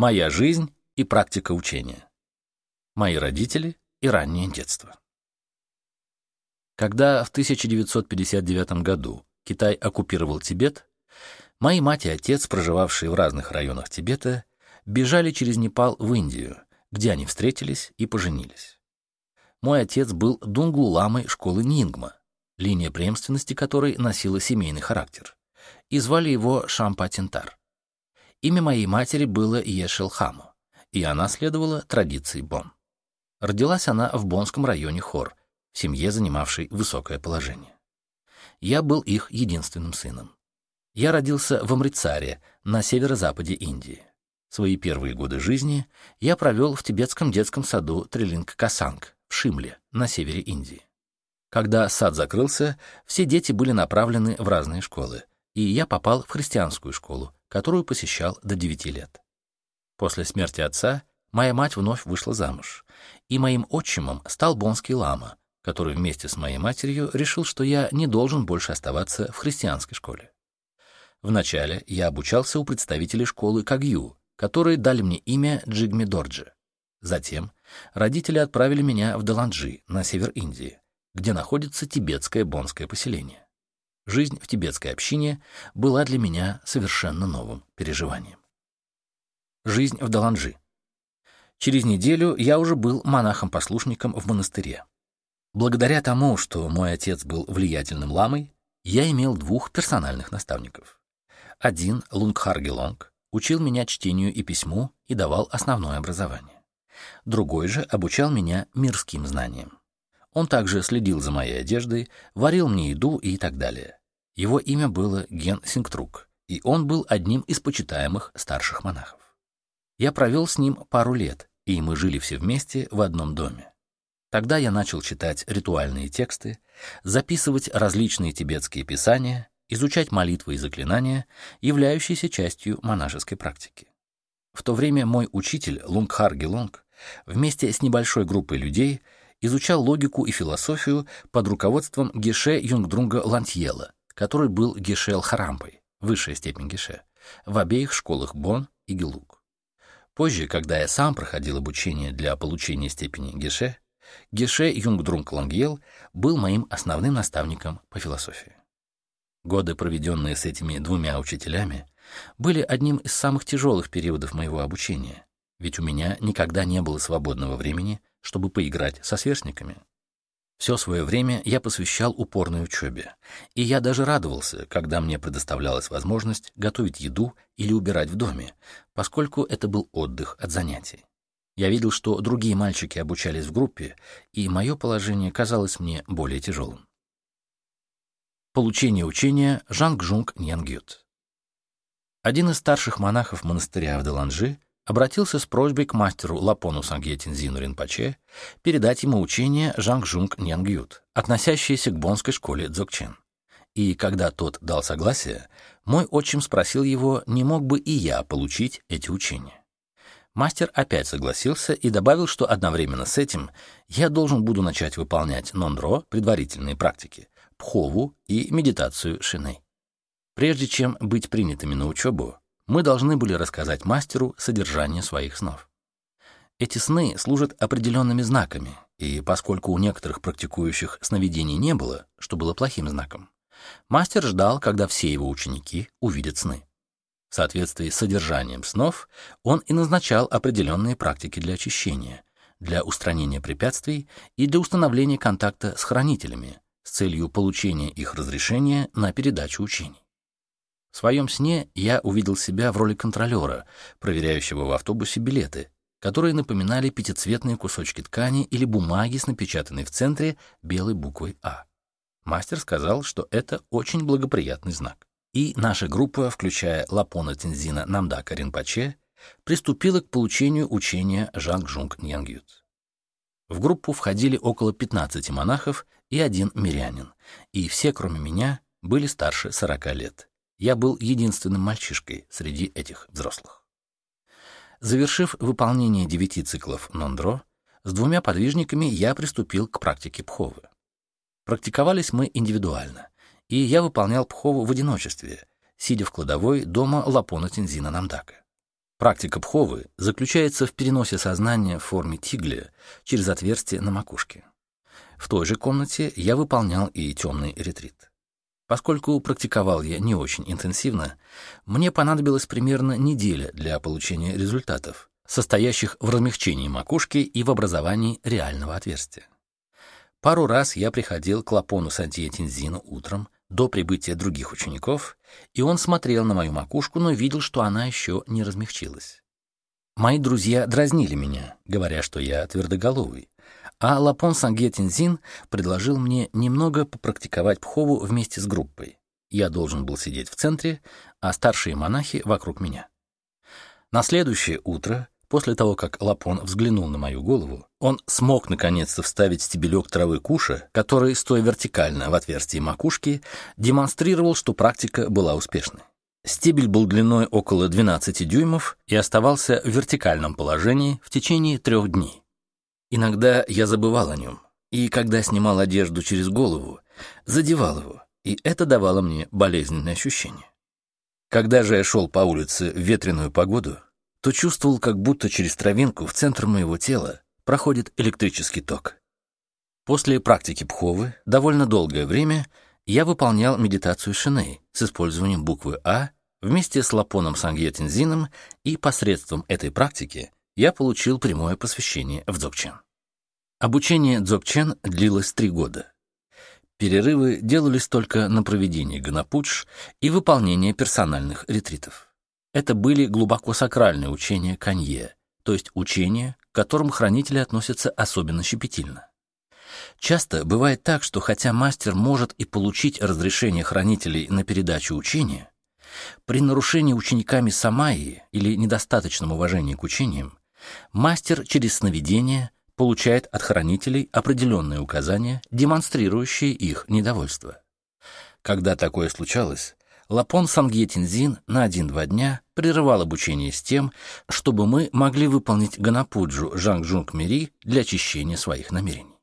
Моя жизнь и практика учения. Мои родители и раннее детство. Когда в 1959 году Китай оккупировал Тибет, мои мать и отец, проживавшие в разных районах Тибета, бежали через Непал в Индию, где они встретились и поженились. Мой отец был дунгу-ламой школы Нингма, линия преемственности которой носила семейный характер, и звали его Шампа-Тинтар. Имя моей матери было Ешелхаму, и она следовала традиции Бон. Родилась она в Бонском районе Хор, в семье, занимавшей высокое положение. Я был их единственным сыном. Я родился в Амрицаре, на северо-западе Индии. Свои первые годы жизни я провел в тибетском детском саду Трилинг-Касанг в Шимле, на севере Индии. Когда сад закрылся, все дети были направлены в разные школы, и я попал в христианскую школу, которую посещал до 9 лет. После смерти отца моя мать вновь вышла замуж, и моим отчимом стал бонский лама, который вместе с моей матерью решил, что я не должен больше оставаться в христианской школе. Вначале я обучался у представителей школы Кагью, которые дали мне имя Джигми Дорджи. Затем родители отправили меня в Даланджи, на север Индии, где находится тибетское бонское поселение. Жизнь в тибетской общине была для меня совершенно новым переживанием. Жизнь в Даланджи. Через неделю я уже был монахом-послушником в монастыре. Благодаря тому, что мой отец был влиятельным ламой, я имел двух персональных наставников. Один, Лунгхар Гелонг, учил меня чтению и письму и давал основное образование. Другой же обучал меня мирским знаниям. Он также следил за моей одеждой, варил мне еду и так далее. Его имя было Ген Сингтрук, и он был одним из почитаемых старших монахов. Я провел с ним пару лет, и мы жили все вместе в одном доме. Тогда я начал читать ритуальные тексты, записывать различные тибетские писания, изучать молитвы и заклинания, являющиеся частью монашеской практики. В то время мой учитель Лунгхар Гелонг вместе с небольшой группой людей изучал логику и философию под руководством Геше Юнгдрунга Лантьела, который был Геше Алхарампой, высшая степень Геше, в обеих школах Бон и Гелук. Позже, когда я сам проходил обучение для получения степени Геше, Геше Юнгдрунг Лангьел был моим основным наставником по философии. Годы, проведенные с этими двумя учителями, были одним из самых тяжелых периодов моего обучения, ведь у меня никогда не было свободного времени, чтобы поиграть со сверстниками. Все свое время я посвящал упорной учебе, и я даже радовался, когда мне предоставлялась возможность готовить еду или убирать в доме, поскольку это был отдых от занятий. Я видел, что другие мальчики обучались в группе, и мое положение казалось мне более тяжелым. Получение учения Жанг-жунг Ньян-гьюд. Один из старших монахов монастыря в Деланжи обратился с просьбой к мастеру Лапону Сангье Тинзину Ринпоче передать ему учение Жанг-жунг Ньян-гьюд, относящееся к бонской школе Дзогчен. И когда тот дал согласие, мой отчим спросил его, не мог бы и я получить эти учения. Мастер опять согласился и добавил, что одновременно с этим я должен буду начать выполнять нондро, предварительные практики, пхову и медитацию шиней. Прежде чем быть принятыми на учебу, мы должны были рассказать мастеру содержание своих снов. Эти сны служат определенными знаками, и поскольку у некоторых практикующих сновидений не было, что было плохим знаком, мастер ждал, когда все его ученики увидят сны. В соответствии с содержанием снов он и назначал определенные практики для очищения, для устранения препятствий и для установления контакта с хранителями с целью получения их разрешения на передачу учений. В своем сне я увидел себя в роли контролера, проверяющего в автобусе билеты, которые напоминали пятицветные кусочки ткани или бумаги с напечатанной в центре белой буквой «А». Мастер сказал, что это очень благоприятный знак и наша группа, включая Лапона Тензина Намдака Ринпоче, приступила к получению учения Жанг-Жунг Ньянгют. В группу входили около 15 монахов и один мирянин, и все, кроме меня, были старше 40 лет. Я был единственным мальчишкой среди этих взрослых. Завершив выполнение девяти циклов Нондро, с двумя подвижниками я приступил к практике Пховы. Практиковались мы индивидуально — и я выполнял Пхову в одиночестве, сидя в кладовой дома Лапона Тензина Намдака. Практика Пховы заключается в переносе сознания в форме тигля через отверстие на макушке. В той же комнате я выполнял и темный ретрит. Поскольку практиковал я не очень интенсивно, мне понадобилась примерно неделя для получения результатов, состоящих в размягчении макушки и в образовании реального отверстия. Пару раз я приходил к Лапону Сантье-Тинзину утром, до прибытия других учеников, и он смотрел на мою макушку, но видел, что она еще не размягчилась. Мои друзья дразнили меня, говоря, что я твердоголовый, а Лапон Санге Тинзин предложил мне немного попрактиковать пхову вместе с группой. Я должен был сидеть в центре, а старшие монахи вокруг меня. На следующее утро После того, как Лапон взглянул на мою голову, он смог наконец-то вставить стебелек травы куша, который, стоя вертикально в отверстии макушки, демонстрировал, что практика была успешной. Стебель был длиной около 12 дюймов и оставался в вертикальном положении в течение трех дней. Иногда я забывал о нем, и когда снимал одежду через голову, задевал его, и это давало мне болезненное ощущение. Когда же я шел по улице в ветреную погоду, то чувствовал, как будто через травинку в центр моего тела проходит электрический ток. После практики Пховы довольно долгое время я выполнял медитацию Шиней с использованием буквы А вместе с Лапоном Сангьетинзином, и посредством этой практики я получил прямое посвящение в Дзogchen. Обучение Дзogchen длилось три года. Перерывы делались только на проведение ганапудж и выполнение персональных ретритов. Это были глубоко сакральные учения Канье, то есть учения, к которым хранители относятся особенно щепетильно. Часто бывает так, что хотя мастер может и получить разрешение хранителей на передачу учения, при нарушении учениками самайи или недостаточном уважении к учениям, мастер через сновидение получает от хранителей определенные указания, демонстрирующие их недовольство. Когда такое случалось, Лапон Сангьетинзин на один-два дня прерывал обучение с тем, чтобы мы могли выполнить Ганапуджу Жангжунг Мири для очищения своих намерений.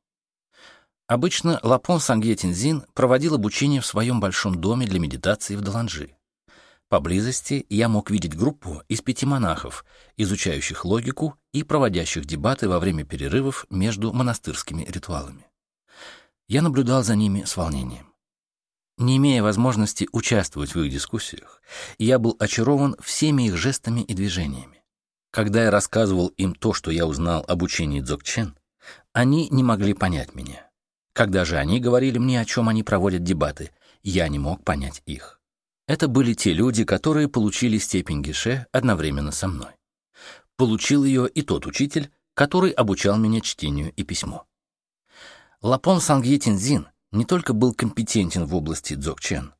Обычно Лапон Сангьетинзин проводил обучение в своем большом доме для медитации в Даланжи. Поблизости я мог видеть группу из пяти монахов, изучающих логику и проводящих дебаты во время перерывов между монастырскими ритуалами. Я наблюдал за ними с волнением. Не имея возможности участвовать в их дискуссиях, я был очарован всеми их жестами и движениями. Когда я рассказывал им то, что я узнал об учении Дзогчен, они не могли понять меня. Когда же они говорили мне, о чем они проводят дебаты, я не мог понять их. Это были те люди, которые получили степень Гише одновременно со мной. Получил ее и тот учитель, который обучал меня чтению и письму. Лапон Сангье Тинзин — не только был компетентен в области дзogchen.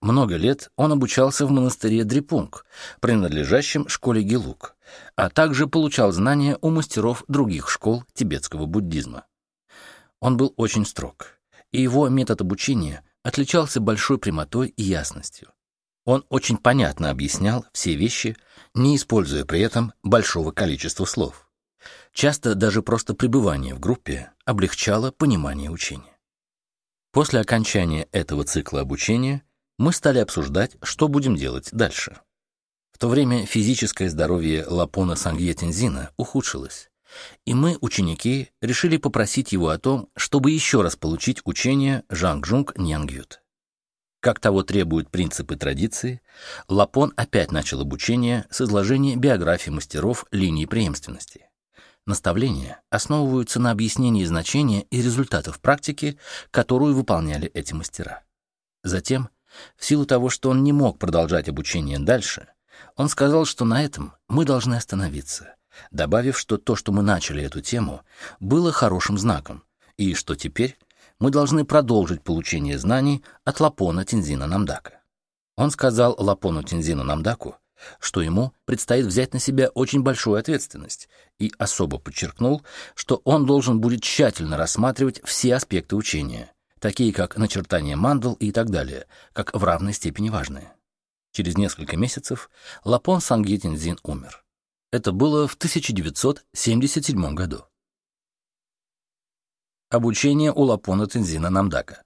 Много лет он обучался в монастыре Дрипунг, принадлежащем школе Гелук, а также получал знания у мастеров других школ тибетского буддизма. Он был очень строг, и его метод обучения отличался большой прямотой и ясностью. Он очень понятно объяснял все вещи, не используя при этом большого количества слов. Часто даже просто пребывание в группе облегчало понимание учения. После окончания этого цикла обучения мы стали обсуждать, что будем делать дальше. В то время физическое здоровье Лапона Сангье-Тензина ухудшилось, и мы, ученики, решили попросить его о том, чтобы еще раз получить учение Жангжунг Ньянгют. Как того требуют принципы традиции, Лапон опять начал обучение с изложения биографии мастеров линии преемственности. Наставления основываются на объяснении значения и результатов практики, которую выполняли эти мастера. Затем, в силу того, что он не мог продолжать обучение дальше, он сказал, что на этом мы должны остановиться, добавив, что то, что мы начали эту тему, было хорошим знаком, и что теперь мы должны продолжить получение знаний от Лапона Тинзина Намдака. Он сказал Лапону Тинзину Намдаку, что ему предстоит взять на себя очень большую ответственность, и особо подчеркнул, что он должен будет тщательно рассматривать все аспекты учения, такие как начертание мандал и так далее, как в равной степени важные. Через несколько месяцев Лапон Сангьетинзин умер. Это было в 1977 году. Обучение у Лапона Тензина Намдака.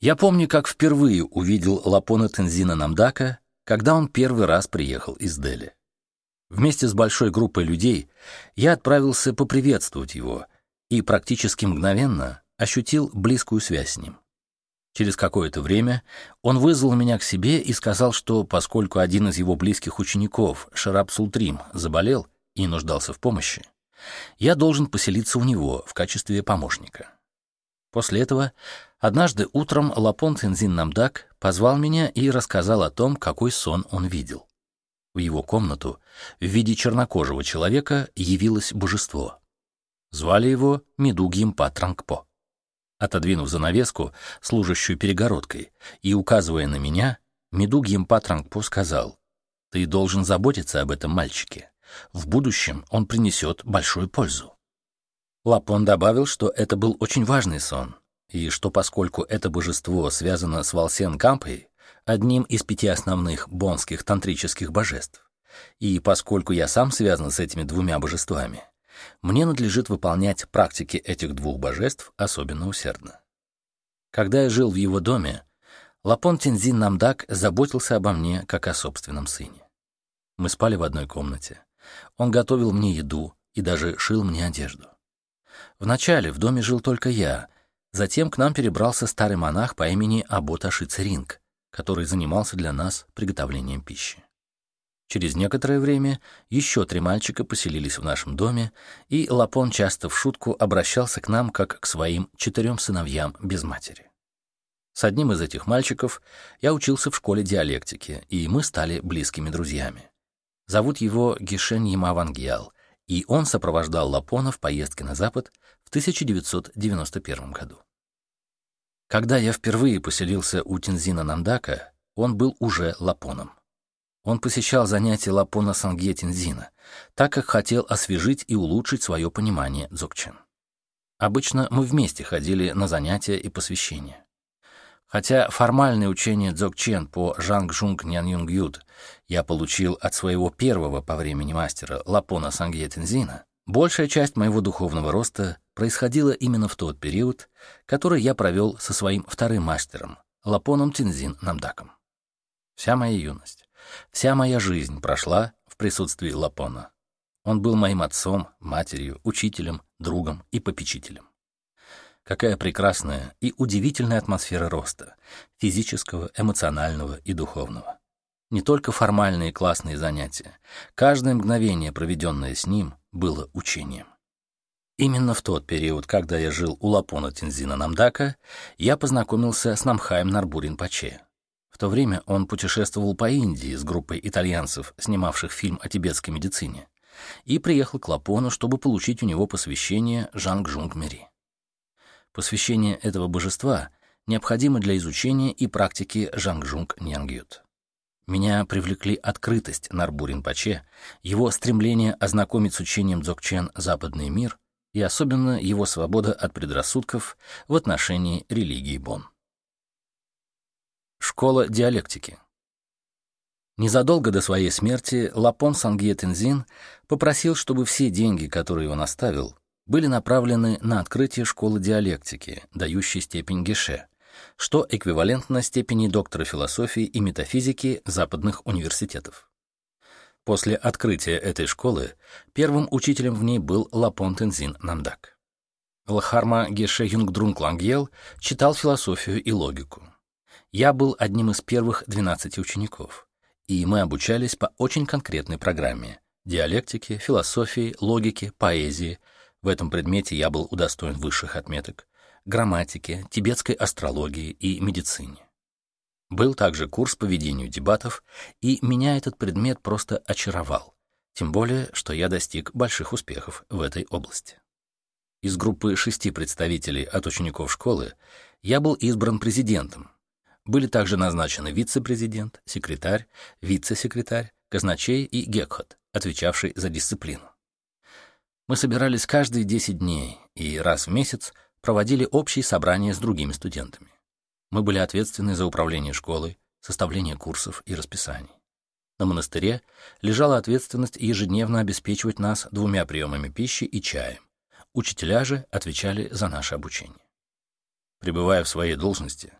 Я помню, как впервые увидел Лапона Тензина Намдака когда он первый раз приехал из Дели. Вместе с большой группой людей я отправился поприветствовать его и практически мгновенно ощутил близкую связь с ним. Через какое-то время он вызвал меня к себе и сказал, что поскольку один из его близких учеников, Шараб Султрим, заболел и нуждался в помощи, я должен поселиться у него в качестве помощника. После этого однажды утром Лапон Цинзин Намдак позвал меня и рассказал о том, какой сон он видел. В его комнату в виде чернокожего человека явилось божество. Звали его Медугьем Патрангпо. Отодвинув занавеску, служащую перегородкой, и указывая на меня, Медугьем Патрангпо сказал, «Ты должен заботиться об этом мальчике. В будущем он принесет большую пользу». Лапон добавил, что это был очень важный сон, и что поскольку это божество связано с Валсен Кампой, одним из пяти основных бонских тантрических божеств, и поскольку я сам связан с этими двумя божествами, мне надлежит выполнять практики этих двух божеств особенно усердно. Когда я жил в его доме, Лапон Тензин Намдак заботился обо мне как о собственном сыне. Мы спали в одной комнате. Он готовил мне еду и даже шил мне одежду. Вначале в доме жил только я, затем к нам перебрался старый монах по имени Абота Шицеринг, который занимался для нас приготовлением пищи. Через некоторое время еще три мальчика поселились в нашем доме, и Лапон часто в шутку обращался к нам как к своим четырем сыновьям без матери. С одним из этих мальчиков я учился в школе диалектики, и мы стали близкими друзьями. Зовут его Гишен Ямавангьял, и он сопровождал Лапона в поездке на Запад в 1991 году. Когда я впервые поселился у Тинзина Намдака, он был уже Лапоном. Он посещал занятия Лапона Сангье Тинзина, так как хотел освежить и улучшить свое понимание дзогчен. Обычно мы вместе ходили на занятия и посвящения. Хотя формальное учение дзогчен по Жангжунг Нянюнгют я получил от своего первого по времени мастера Лапона Сангье Тинзина, большая часть моего духовного роста происходила именно в тот период, который я провел со своим вторым мастером, Лапоном Тинзин Намдаком. Вся моя юность, Вся моя жизнь прошла в присутствии Лапона. Он был моим отцом, матерью, учителем, другом и попечителем. Какая прекрасная и удивительная атмосфера роста, физического, эмоционального и духовного. Не только формальные классные занятия, каждое мгновение, проведенное с ним, было учением. Именно в тот период, когда я жил у Лапона Тензина Намдака, я познакомился с Намхаем Нарбурин Паче, в то время он путешествовал по Индии с группой итальянцев, снимавших фильм о тибетской медицине, и приехал к Лапону, чтобы получить у него посвящение Жанг-Жунг Мери. Посвящение этого божества необходимо для изучения и практики Жанг-Жунг Ньянгют. Меня привлекли открытость Нарбурин Паче, его стремление ознакомить с учением Дзогчен западный мир и особенно его свобода от предрассудков в отношении религии Бон. Школа диалектики. Незадолго до своей смерти Лапон Сангье Тензин попросил, чтобы все деньги, которые он оставил, были направлены на открытие школы диалектики, дающей степень Геше, что эквивалентно степени доктора философии и метафизики западных университетов. После открытия этой школы первым учителем в ней был Лапон Тензин Намдак. Лхарма Геше Юнгдрунг Лангьел читал философию и логику. Я был одним из первых 12 учеников, и мы обучались по очень конкретной программе — диалектике, философии, логике, поэзии. В этом предмете я был удостоен высших отметок, грамматике, тибетской астрологии и медицине. Был также курс по ведению дебатов, и меня этот предмет просто очаровал, тем более, что я достиг больших успехов в этой области. Из группы шести представителей от учеников школы я был избран президентом, были также назначены вице-президент, секретарь, вице-секретарь, казначей и гекхот, отвечавший за дисциплину. Мы собирались каждые 10 дней и раз в месяц проводили общие собрания с другими студентами. Мы были ответственны за управление школой, составление курсов и расписаний. На монастыре лежала ответственность ежедневно обеспечивать нас двумя приемами пищи и чаем. Учителя же отвечали за наше обучение. Пребывая в своей должности,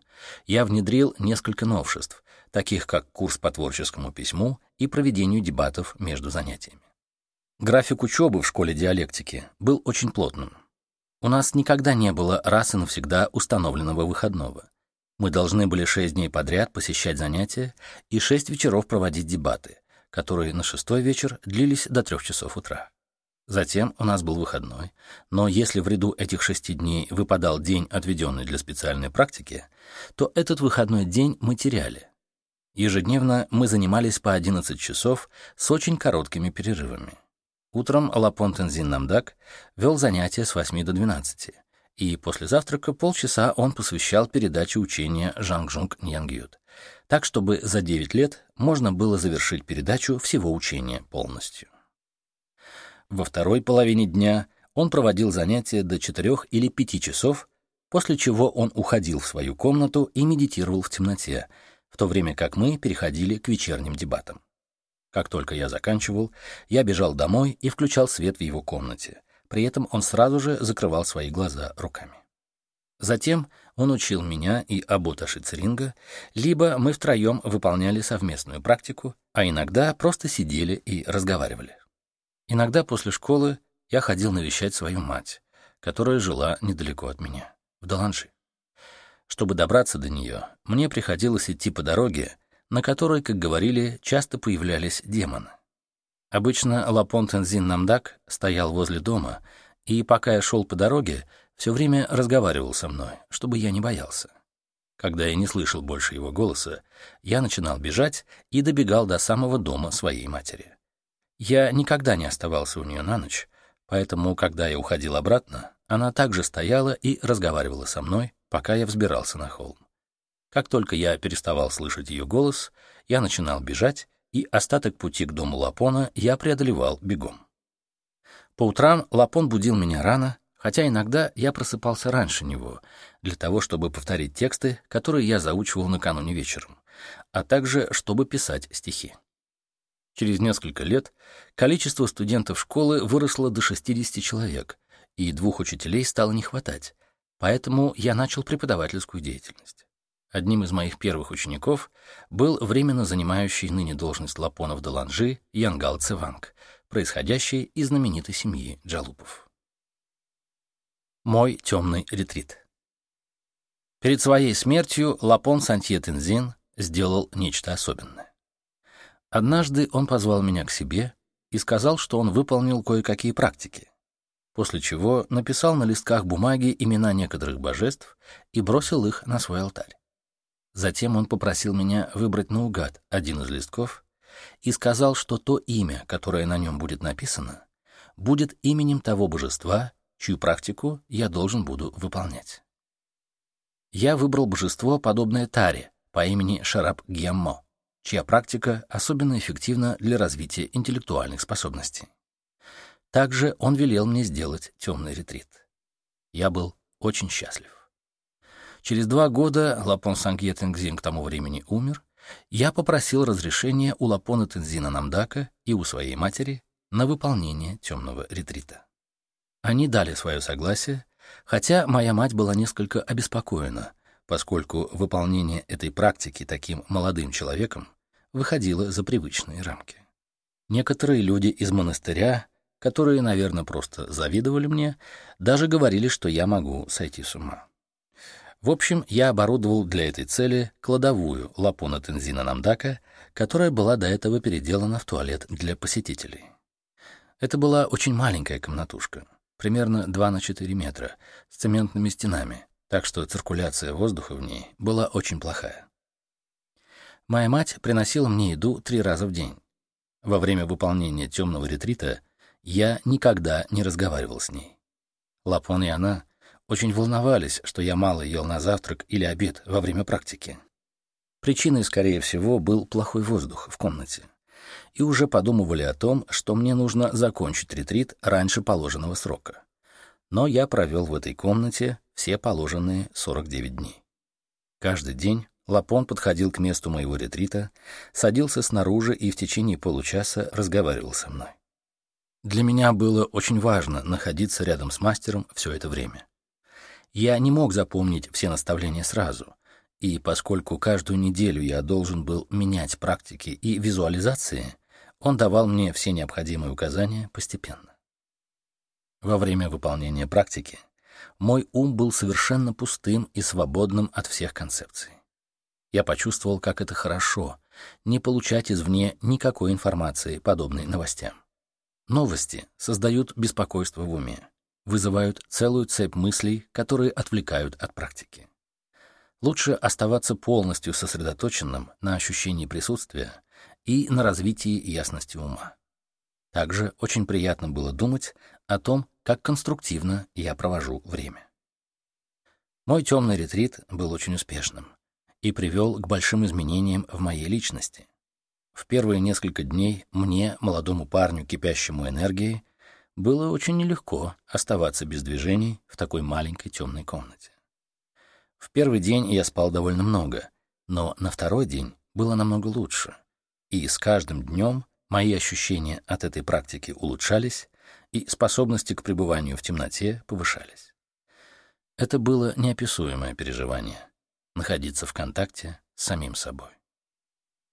я внедрил несколько новшеств, таких как курс по творческому письму и проведению дебатов между занятиями. График учебы в школе диалектики был очень плотным. У нас никогда не было раз и навсегда установленного выходного. Мы должны были шесть дней подряд посещать занятия и шесть вечеров проводить дебаты, которые на шестой вечер длились до трех часов утра. Затем у нас был выходной, но если в ряду этих шести дней выпадал день, отведенный для специальной практики, то этот выходной день мы теряли. Ежедневно мы занимались по 11 часов с очень короткими перерывами. Утром Лапон Тензин Намдак вел занятия с 8 до 12, и после завтрака полчаса он посвящал передаче учения Жангжунг Ньянгют, так чтобы за 9 лет можно было завершить передачу всего учения полностью. Во второй половине дня он проводил занятия до 4 или 5 часов, после чего он уходил в свою комнату и медитировал в темноте, в то время как мы переходили к вечерним дебатам. Как только я заканчивал, я бежал домой и включал свет в его комнате. При этом он сразу же закрывал свои глаза руками. Затем он учил меня и Абута Шицеринга, либо мы втроем выполняли совместную практику, а иногда просто сидели и разговаривали. Иногда после школы я ходил навещать свою мать, которая жила недалеко от меня, в Даланжи. Чтобы добраться до нее, мне приходилось идти по дороге, на которой, как говорили, часто появлялись демоны. Обычно Лапон Тензин Намдак стоял возле дома, и пока я шел по дороге, все время разговаривал со мной, чтобы я не боялся. Когда я не слышал больше его голоса, я начинал бежать и добегал до самого дома своей матери. Я никогда не оставался у нее на ночь, поэтому, когда я уходил обратно, она также стояла и разговаривала со мной, пока я взбирался на холм. Как только я переставал слышать ее голос, я начинал бежать, и остаток пути к дому Лапона я преодолевал бегом. По утрам Лапон будил меня рано, хотя иногда я просыпался раньше него, для того, чтобы повторить тексты, которые я заучивал накануне вечером, а также чтобы писать стихи. Через несколько лет количество студентов школы выросло до 60 человек, и двух учителей стало не хватать, поэтому я начал преподавательскую деятельность. Одним из моих первых учеников был временно занимающий ныне должность Лапонов де Ланжи Янгал Цеванг, происходящий из знаменитой семьи Джалупов. Мой темный ретрит. Перед своей смертью Лапон Сантье Тензин сделал нечто особенное. Однажды он позвал меня к себе и сказал, что он выполнил кое-какие практики, после чего написал на листках бумаги имена некоторых божеств и бросил их на свой алтарь. Затем он попросил меня выбрать наугад один из листков и сказал, что то имя, которое на нем будет написано, будет именем того божества, чью практику я должен буду выполнять. Я выбрал божество, подобное Таре, по имени Шараб Гьяммо чья практика особенно эффективна для развития интеллектуальных способностей. Также он велел мне сделать темный ретрит. Я был очень счастлив. Через два года Лапон Сангье Тенгзин к тому времени умер, я попросил разрешения у Лапона Тензина Намдака и у своей матери на выполнение темного ретрита. Они дали свое согласие, хотя моя мать была несколько обеспокоена, поскольку выполнение этой практики таким молодым человеком выходило за привычные рамки. Некоторые люди из монастыря, которые, наверное, просто завидовали мне, даже говорили, что я могу сойти с ума. В общем, я оборудовал для этой цели кладовую Лапуна Тензина Намдака, которая была до этого переделана в туалет для посетителей. Это была очень маленькая комнатушка, примерно 2 на 4 метра, с цементными стенами, так что циркуляция воздуха в ней была очень плохая. Моя мать приносила мне еду три раза в день. Во время выполнения темного ретрита я никогда не разговаривал с ней. Лапон и она очень волновались, что я мало ел на завтрак или обед во время практики. Причиной, скорее всего, был плохой воздух в комнате. И уже подумывали о том, что мне нужно закончить ретрит раньше положенного срока но я провел в этой комнате все положенные 49 дней. Каждый день Лапон подходил к месту моего ретрита, садился снаружи и в течение получаса разговаривал со мной. Для меня было очень важно находиться рядом с мастером все это время. Я не мог запомнить все наставления сразу, И поскольку каждую неделю я должен был менять практики и визуализации, он давал мне все необходимые указания постепенно. Во время выполнения практики мой ум был совершенно пустым и свободным от всех концепций. Я почувствовал, как это хорошо — не получать извне никакой информации, подобной новостям. Новости создают беспокойство в уме, вызывают целую цепь мыслей, которые отвлекают от практики. Лучше оставаться полностью сосредоточенным на ощущении присутствия и на развитии ясности ума. Также очень приятно было думать о том, как конструктивно я провожу время. Мой темный ретрит был очень успешным и привел к большим изменениям в моей личности. В первые несколько дней мне, молодому парню, кипящему энергией, было очень нелегко оставаться без движений в такой маленькой темной комнате. В первый день я спал довольно много, но на второй день было намного лучше, и с каждым днем мои ощущения от этой практики улучшались, и способности к пребыванию в темноте повышались. Это было неописуемое переживание находиться в контакте с самим собой.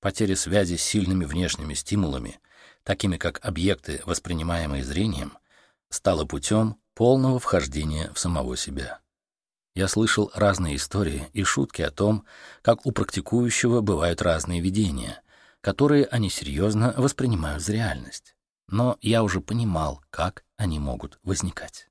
Потеря связи с сильными внешними стимулами, такими как объекты, воспринимаемые зрением, стала путем полного вхождения в самого себя. Я слышал разные истории и шутки о том, как у практикующего бывают разные видения, которые они серьезно воспринимают за реальность. Но я уже понимал, как они могут возникать.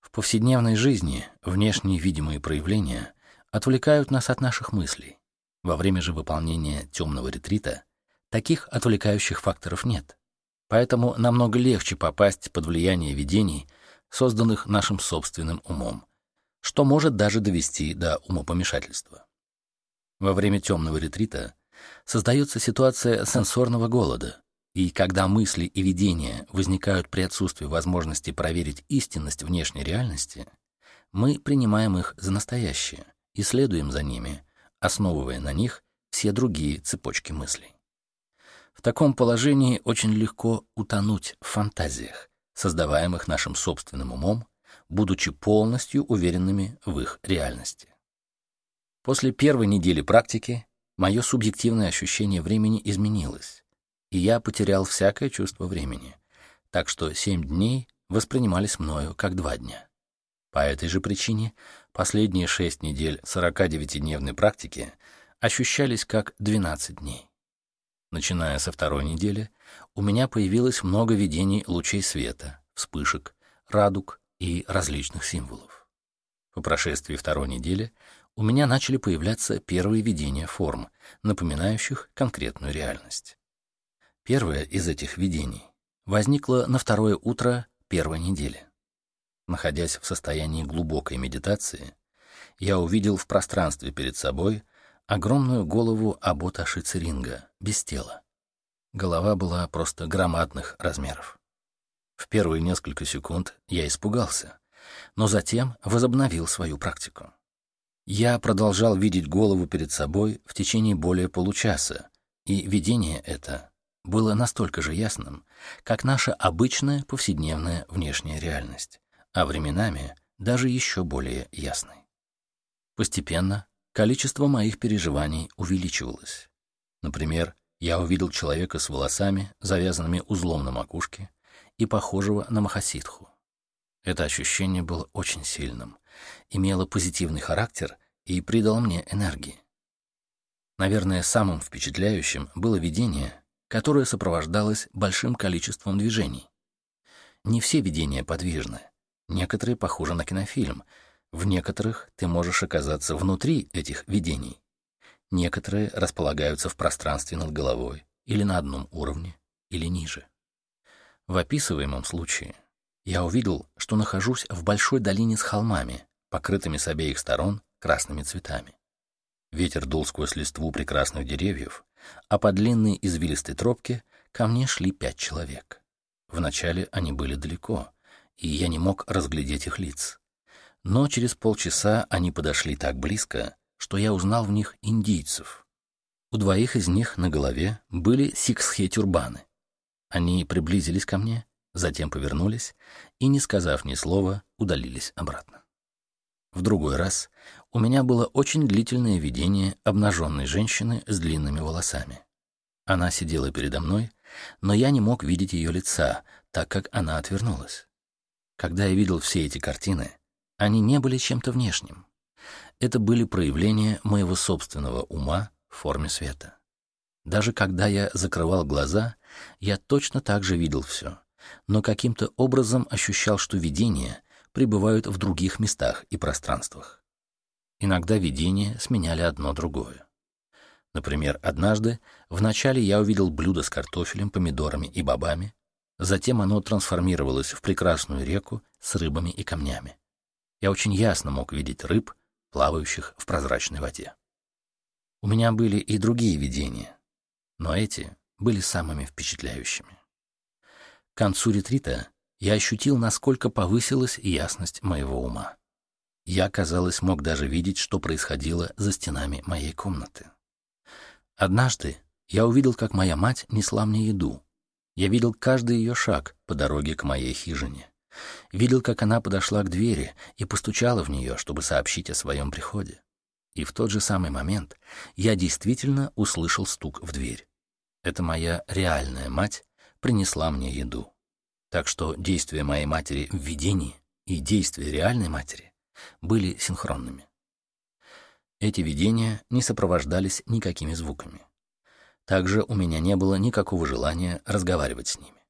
В повседневной жизни внешние видимые проявления отвлекают нас от наших мыслей. Во время же выполнения темного ретрита таких отвлекающих факторов нет. Поэтому намного легче попасть под влияние видений, созданных нашим собственным умом, что может даже довести до умопомешательства. Во время темного ретрита создается ситуация сенсорного голода, и когда мысли и видения возникают при отсутствии возможности проверить истинность внешней реальности, мы принимаем их за настоящее и следуем за ними, основывая на них все другие цепочки мыслей. В таком положении очень легко утонуть в фантазиях, создаваемых нашим собственным умом, будучи полностью уверенными в их реальности. После первой недели практики мое субъективное ощущение времени изменилось, и я потерял всякое чувство времени, так что семь дней воспринимались мною как два дня. По этой же причине последние шесть недель 49-дневной практики ощущались как 12 дней. Начиная со второй недели, у меня появилось много видений лучей света, вспышек, радуг и различных символов. По прошествии второй недели у меня начали появляться первые видения форм, напоминающих конкретную реальность. Первое из этих видений возникло на второе утро первой недели. Находясь в состоянии глубокой медитации, я увидел в пространстве перед собой огромную голову Абота Шицеринга, без тела. Голова была просто громадных размеров. В первые несколько секунд я испугался, но затем возобновил свою практику. Я продолжал видеть голову перед собой в течение более получаса, и видение это было настолько же ясным, как наша обычная повседневная внешняя реальность а временами даже еще более ясной. Постепенно количество моих переживаний увеличивалось. Например, я увидел человека с волосами, завязанными узлом на макушке, и похожего на махасидху. Это ощущение было очень сильным, имело позитивный характер и придало мне энергии. Наверное, самым впечатляющим было видение, которое сопровождалось большим количеством движений. Не все видения подвижны. Некоторые похожи на кинофильм. В некоторых ты можешь оказаться внутри этих видений. Некоторые располагаются в пространстве над головой, или на одном уровне, или ниже. В описываемом случае я увидел, что нахожусь в большой долине с холмами, покрытыми с обеих сторон красными цветами. Ветер дул сквозь листву прекрасных деревьев, а по длинной извилистой тропке ко мне шли пять человек. Вначале они были далеко, и я не мог разглядеть их лиц. Но через полчаса они подошли так близко, что я узнал в них индийцев. У двоих из них на голове были сиксхе-тюрбаны. Они приблизились ко мне, затем повернулись и, не сказав ни слова, удалились обратно. В другой раз у меня было очень длительное видение обнаженной женщины с длинными волосами. Она сидела передо мной, но я не мог видеть ее лица, так как она отвернулась. Когда я видел все эти картины, они не были чем-то внешним. Это были проявления моего собственного ума в форме света. Даже когда я закрывал глаза, я точно так же видел все, но каким-то образом ощущал, что видения пребывают в других местах и пространствах. Иногда видения сменяли одно другое. Например, однажды вначале я увидел блюдо с картофелем, помидорами и бобами, затем оно трансформировалось в прекрасную реку с рыбами и камнями. Я очень ясно мог видеть рыб, плавающих в прозрачной воде. У меня были и другие видения, но эти были самыми впечатляющими. К концу ретрита я ощутил, насколько повысилась ясность моего ума. Я, казалось, мог даже видеть, что происходило за стенами моей комнаты. Однажды я увидел, как моя мать несла мне еду. Я видел каждый ее шаг по дороге к моей хижине. Видел, как она подошла к двери и постучала в нее, чтобы сообщить о своем приходе. И в тот же самый момент я действительно услышал стук в дверь. Это моя реальная мать принесла мне еду. Так что действия моей матери в видении и действия реальной матери были синхронными. Эти видения не сопровождались никакими звуками. Также у меня не было никакого желания разговаривать с ними.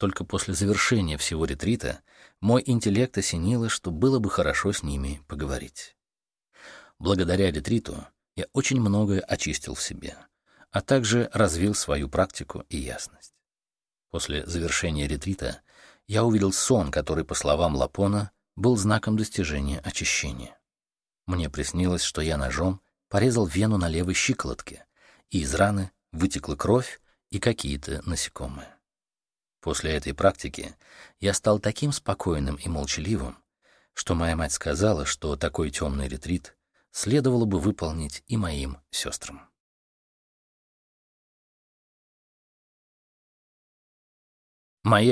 Только после завершения всего ретрита мой интеллект осенило, что было бы хорошо с ними поговорить. Благодаря ретриту я очень многое очистил в себе, а также развил свою практику и ясность. После завершения ретрита я увидел сон, который, по словам Лапона, был знаком достижения очищения. Мне приснилось, что я ножом порезал вену на левой щиколотке, и из раны вытекла кровь и какие-то насекомые. После этой практики я стал таким спокойным и молчаливым, что моя мать сказала, что такой темный ретрит следовало бы выполнить и моим сестрам. Мои